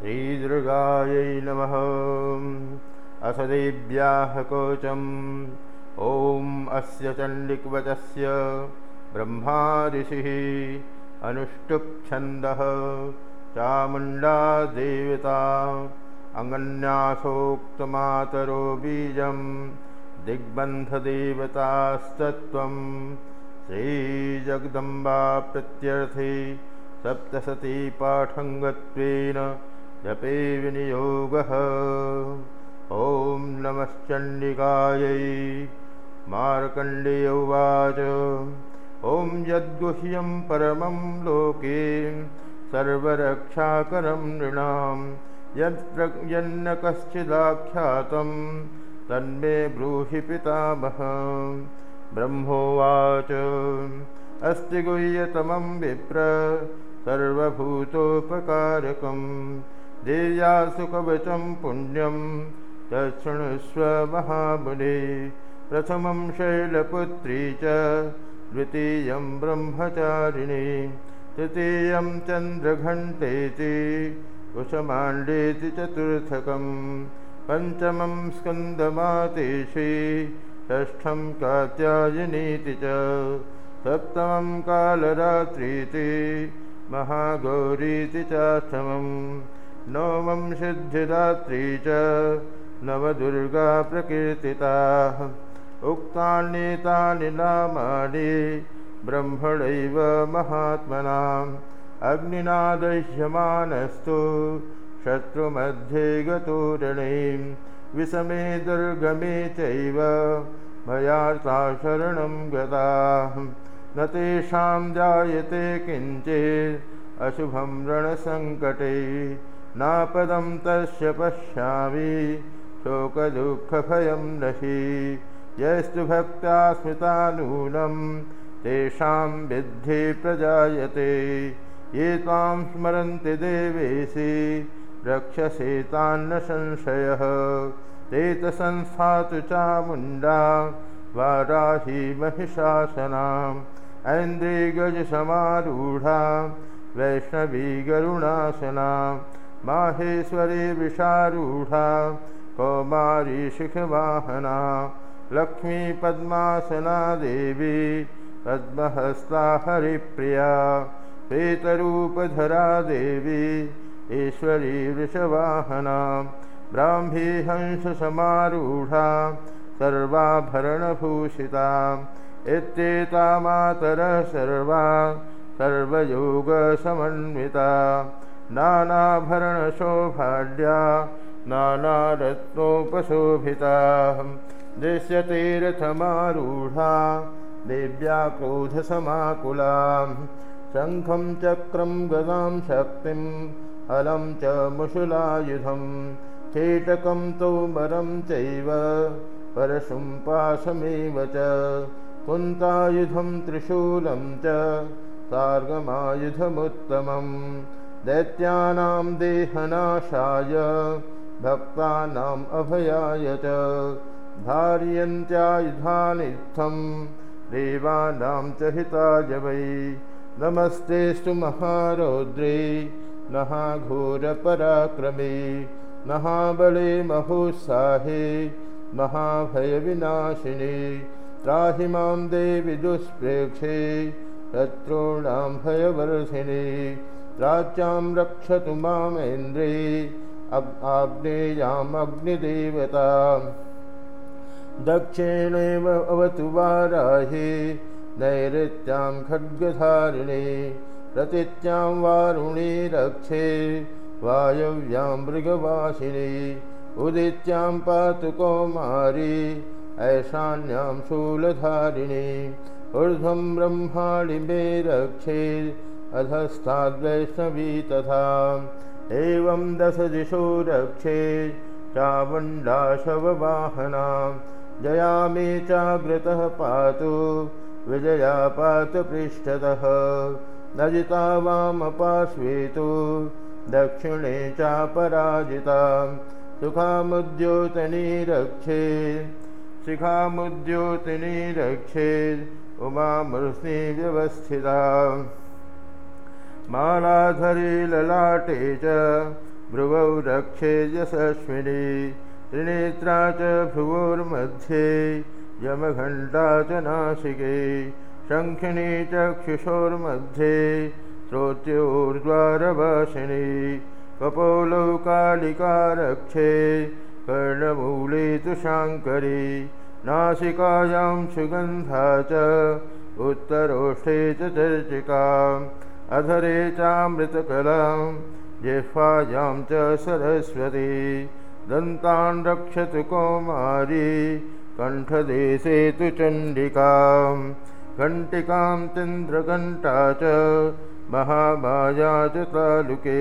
श्रीदुर्गायै नमः। अथ देव्याः कोचम् ॐ अस्य चण्डिक्वचस्य ब्रह्मा ऋषिः अनुष्टुप्छन्दः चामुण्डा देवता अङ्गन्यासोक्तमातरो बीजं दिग्बन्धदेवतास्तत्त्वं श्रीजगदम्बा प्रत्यर्थे सप्तशती पाठङ्गत्वेन जपे विनियोगः। ॐ नमश्चण्डिकायै मार्कण्डेय उवाच। ॐ यद्गुह्यं परमं लोके सर्वरक्षाकरं नृणां। यत्र यन्न कश्चिदाख्यातं तन्मे ब्रूहि पितामह। ब्रह्मोवाच। अस्ति गुह्यतमं विप्र सर्वभूतोपकारकं देव्यासुकवचं पुण्यं तच्छृणुस्व महामुने। प्रथमं शैलपुत्री च द्वितीयं ब्रह्मचारिणी तृतीयं चन्द्रघण्टेति कुशमाण्डेति चतुर्थकं पञ्चमं स्कन्दमातेषि षष्ठं कात्यायनीति च सप्तमं कालरात्रीति महागौरीति चाष्टमं नवमं सिद्धिदात्री च नवदुर्गा प्रकीर्तिताः। उक्तान्येतानि नामानि ब्रह्मणैव महात्मनाम्। अग्निना दह्यमानस्तु शत्रुमध्ये रणीं विषमे दुर्गमे चैव मयार्ता शरणं गताः। न तेषां जायते किञ्चित् अशुभं रणसङ्कटे नापदं तस्य पश्यामि शोकदुःखभयं नहि यस्तु भक्त्या स्मृता नूनं तेषां विद्धि प्रजायते। ये त्वां स्मरन्ति देवेशि रक्षसे तान्न संशयः। ते त संस्थातु चामुण्डा वाराही महिषासनाम् ऐन्द्रिगजसमारूढा वैष्णवी गरुणासना माहेश्वरी विषारूढा कौमारी शिखवाहना लक्ष्मी पद्मासना देवी पद्महस्ता हरिप्रिया प्रेतरूपधरा देवी ईश्वरी वृषवाहना ब्राह्मी हंससमारूढा सर्वाभरणभूषिता इत्येता मातरः सर्वा सर्वयोगसमन्विता नानाभरणशोभाढ्या नानारत्नोपशोभिता। दृश्यतीर्थमारूढा देव्या क्रोधसमाकुला शङ्खं चक्रं गदां शक्तिं हलं च मुशुलायुधं। कीटकं तोमरं चैव परशुं पाशमेव च। कुन्तायुधं त्रिशूलं च सार्गमायुधमुत्तमं दैत्यानां देहनाशाय भक्तानाम् अभयाय च। धार्यन्त्यायुधानित्थं देवानां च हिताय वै। नमस्तेऽस्तु महारौद्रे महाघोरपराक्रमे महाबले महोत्साहे महाभयविनाशिने। त्राहि मां देवि दुष्प्रेक्षे शत्रूणां भयवर्धिने राज्यां रक्षतु मामेन्द्रे आग्नेयामग्निदेवता दक्षिणेव अवतु वाराहे नैऋत्यां खड्गधारिणे प्रतीत्यां वारुणी रक्षे वायव्यां मृगवासिनी उदित्यां पातु कौमारी ऐशान्यां शूलधारिणी ऊर्ध्वं ब्रह्माणि मे रक्षे अधस्ताद्वैष्णवी तथा। एवं दशदिशो रक्षे चामुण्डाशववाहना। जया मे चाग्रतः पातु विजया पातु पृष्ठतः। नजिता वामपार्श्वे तु दक्षिणे चापराजिता। सुखामुद्योतनी रक्षे शिखामुद्योतिनी रक्षे उमामृष्णि व्यवस्थिता मालाधरे ललाटे च भ्रुवौ रक्षे यशस्विनी त्रिनेत्रा च भ्रुवोर्मध्ये यमघण्टा च नासिके शङ्खिनी चक्षुषोर्मध्ये श्रोत्योर्द्वारवासिनी कपोलौ कालिका रक्षे कर्णमूले तु शाङ्करी नासिकायां सुगन्धा च उत्तरोष्ठे च चर्चिकाम् अधरे चामृतकलां जिह्वायां च सरस्वती दन्तान् रक्षतु कौमारी कण्ठदेशे तु चण्डिकां घण्टिकां चन्द्रघण्टा च महामाया च तालुके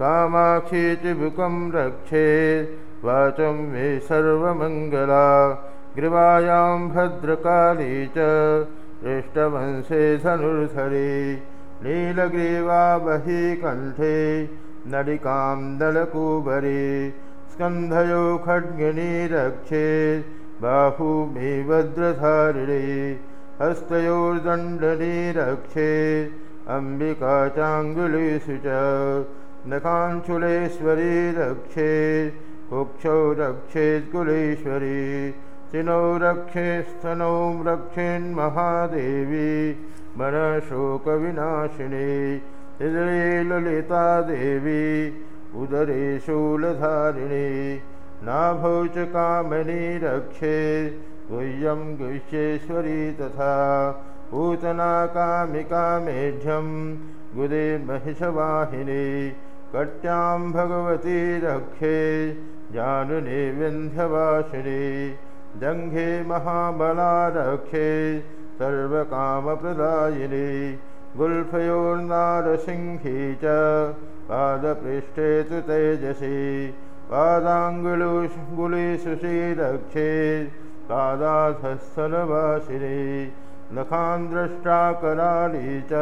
कामाक्षी चिबुकं रक्षे वाचं मे सर्वमङ्गला ग्रीवायां भद्रकाली च पृष्ठवंशे धनुर्धरे नीलग्रीवा बहि कण्ठे नलिकां दलकुबरे स्कन्धयो खड्गिनी रक्षे बाहुमे वज्रधारिणे हस्तयोर्दण्डनी रक्षे अम्बिका चाङ्गुलीषु च नखाञ्चुलेश्वरी रक्षे कुक्षौ रक्षेत्कुलेश्वरी चिनौ रक्षे स्तनौ रक्षेन्महादेवी हृदये ललिता देवी उदरे शूलधारिणी नाभौ च कामनी रक्षे गुह्यं गुह्येश्वरी तथा पूतना कामिका मेढ्यं गुदे महिषवाहिनी कट्यां भगवती रक्षे जानुने विन्ध्यवासिनी जङ्घे महाबला रक्षे सर्वकामप्रदायिनी गुल्फयोर्नारसिंही च पादपृष्ठे तु तेजसी पादाङ्गुलुगुलिषु रक्षे पादाधस्थलवासिनी नखान् द्रष्टा कराली च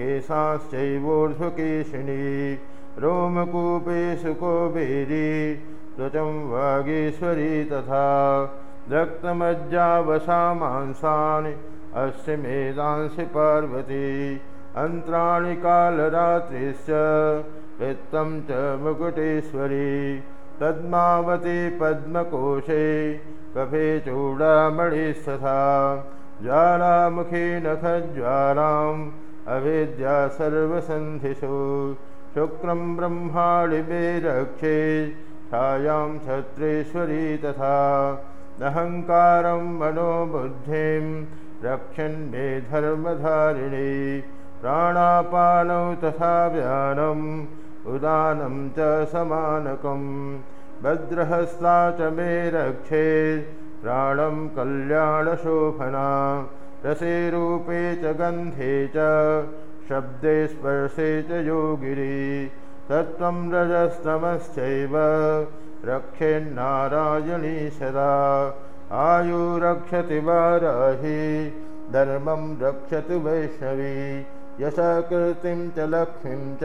केशाश्चैवोर्ध्वकेशिनी रोमकूपे सुकोबेरी त्वचं वागेश्वरी तथा रक्तमज्जावसा मांसानि अस्य मेदांसि पार्वती। अन्त्राणि कालरात्रिश्च वित्तं च मुकुटेश्वरी। पद्मावती पद्मकोशे कफे चूडामणिस्तथा। ज्वालामुखी नखज्वालाम् अवेद्या सर्वसन्धिषु। शुक्रं ब्रह्माणि मे रक्षे छायां छत्रेश्वरी तथा अहङ्कारं मनोबुद्धिं रक्षन्मे धर्मधारिणी प्राणापानौ तथा व्यानम् उदानं च समानकं भद्रहस्ता च मे रक्षे प्राणं कल्याणशोभना रसे रूपे च गन्धे च शब्दे स्पर्शे च योगिरी तत्त्वं रजस्तमश्चैव। रक्षेन्नारायणी सदा। आयुरक्षति वाराहि धर्मं रक्षतु वैष्णवी। यशकृतिं च लक्ष्मीं च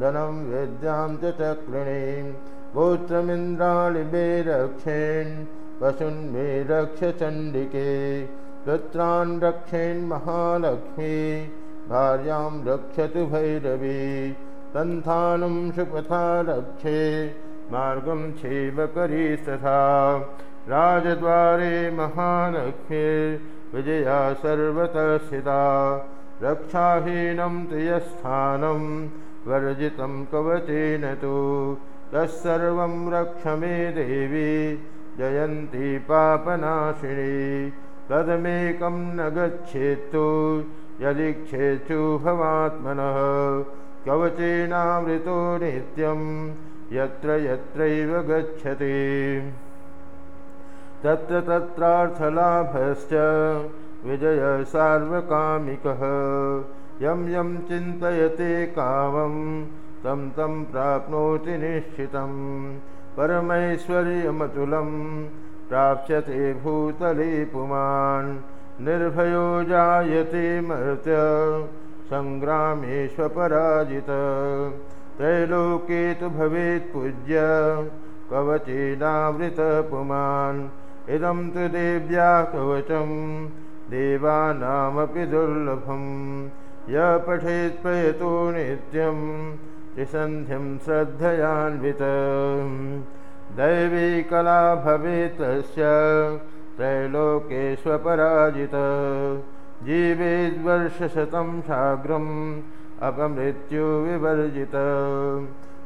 धनं विद्यां च चक्रिणीं। गोत्रमिन्द्राणि मे रक्षेन् पशुन्मे रक्ष चण्डिके पुत्रान् रक्षेन्महालक्ष्मी भार्यां रक्षतु भैरवी सन्तानं सुपथा रक्षे मार्गं क्षेमकरीस्तथा राजद्वारे महालक्ष्मीर्विजया सर्वतः स्थिता रक्षाहीनं त्रियस्थानं वर्जितं कवचेन तु। तत्सर्वं रक्ष मे देवी जयन्ती पापनाशिनी। तदमेकं न गच्छेत्तु यदिक्षेत्सु भवात्मनः कवचेनामृतो नित्यं यत्र यत्रैव गच्छति। तत्र तत्रार्थलाभश्च विजयसार्वकामिकः यं यं चिन्तयते कामं तं तं प्राप्नोति निश्चितं। परमैश्वर्यमतुलम् प्राप्स्यते भूतले पुमान् निर्भयो जायते मर्त्य सङ्ग्रामेष्वपराजित। त्रैलोके तु भवेत् पूज्य कवचेनावृतपुमान् इदं तु देव्याः कवचं देवानामपि दुर्लभं। य पठेत् प्रयतो नित्यं त्रिसन्धिं श्रद्धयान्वित। दैवी कला भवेत् तस्य त्रैलोकेष्वपराजित जीवेद्वर्षशतं शाग्रम् अपमृत्युविवर्जित।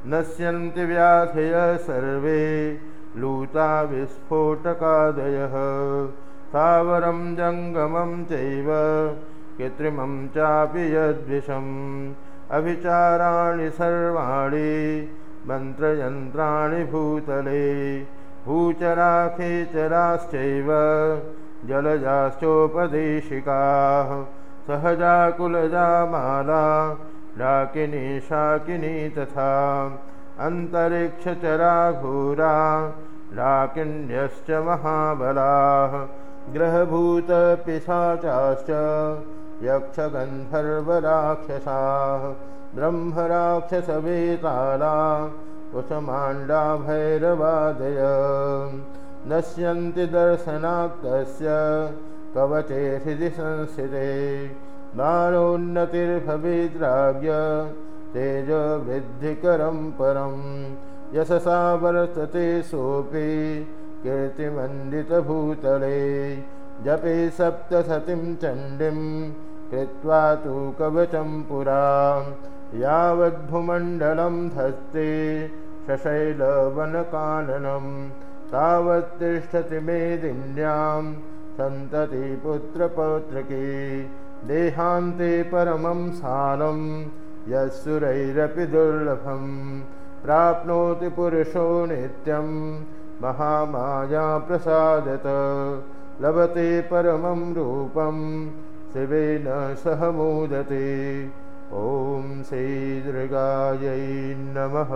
नश्यन्ति व्याधय सर्वे लूता विस्फोटकादयः। स्थावरं जङ्गमं चैव कृत्रिमं चापि यद्विषम्। अभिचाराणि सर्वाणि मन्त्रयन्त्राणि भूतले भूचराखेचराश्चैव जलजाश्चोपदेशिकाः सहजा माला डाकिनी शाकिनी तथा अन्तरिक्षचरा घोरा डाकिन्यश्च महाबलाः ग्रहभूतपिशाचाश्च यक्षगन्धर्वराक्षसाः ब्रह्मराक्षसवेताला कुसमाण्डा भैरवादय नश्यन्ति दर्शनात्तस्य कवचे हृदि संस्थिते। बाणोन्नतिर्भवेद्राज्य तेजवृद्धिकरं परं। यशसा वर्तते सोऽपि कीर्तिमण्डितभूतले जपे सप्तशतीं चण्डीं कृत्वा तु कवचं पुरा। यावद्भुमण्डलं धस्ते तावत्तिष्ठति मेदिन्यां सन्ततिपुत्रपौत्रके देहान्ते परमं सालं यस्सुरैरपि दुर्लभं प्राप्नोति पुरुषो नित्यं महामायाप्रसादत लभते परमं रूपं शिवेन सह मोदते। ॐ श्रीदृगायै नमः